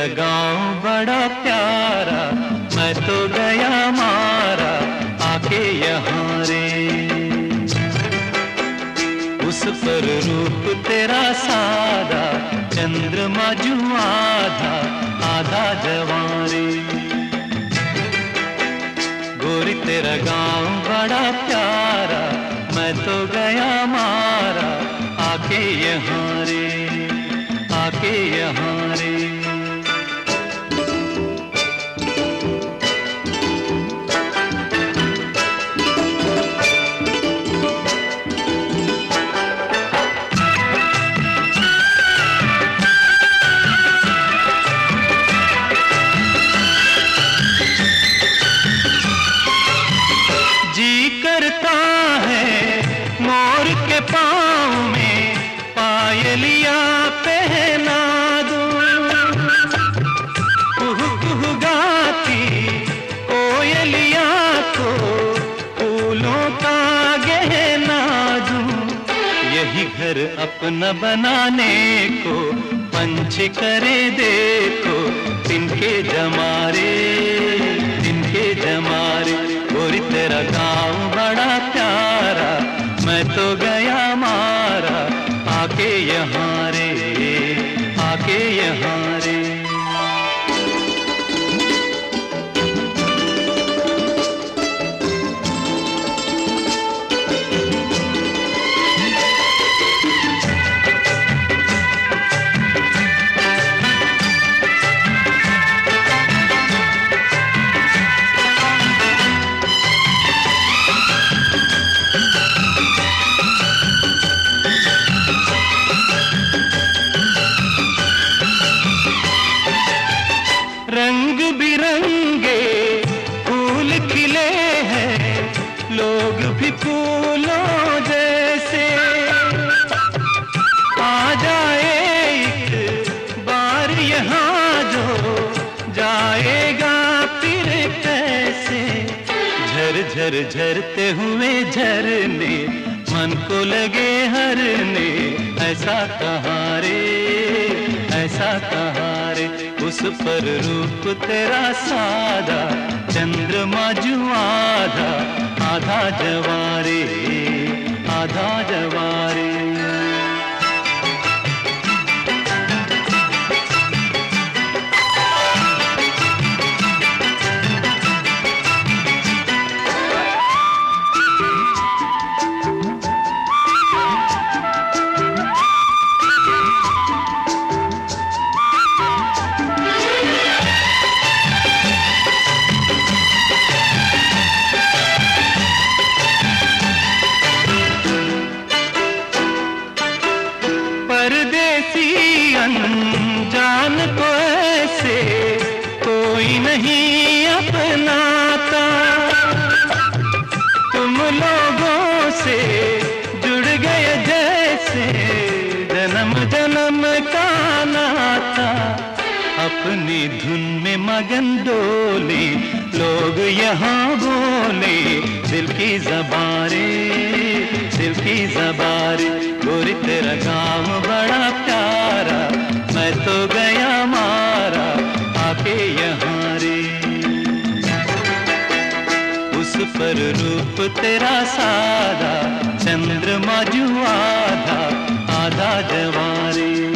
तेरा गाँव बड़ा प्यारा, मैं तो गया मारा, आके यहाँ रे। उस पर रूप तेरा सादा, चंद्रमा जू आधा आधा जवारे गोरी तेरा गाँव बड़ा प्यारा, मैं तो गया करता है। मोर के पाँव में पायलिया पहना दूँ। कुहू कुहू गाती कोयलिया को फूलों का गहना दूँ। यही घर अपना बनाने को पंच करे देखो। तिनके जमारे तिनके जमारे, और तेरा गाँव रंग बिरंगे फूल खिले हैं। लोग भी फूलों जैसे। आ जाए एक बार यहाँ जो जाएगा फिर कैसे? झर झर, झरते हुए झरने, मन को लगे हरने। ऐसा कहाँ रे? ऐसा कहाँ उस पर रूप तेरा सादा चंद्रमा जुआधा आधा आधा जवारे आधा जवारे। का नाता अपनी धुन में मगन डोले, लोग यहाँ बोले, दिल की जबारे, दिल की जबारे गोरी तेरा काम बड़ा प्यारा, मैं तो गया मारा आके यहाँ रे। उस पर रूप तेरा सादा, चंद्रमा जू आधा जवान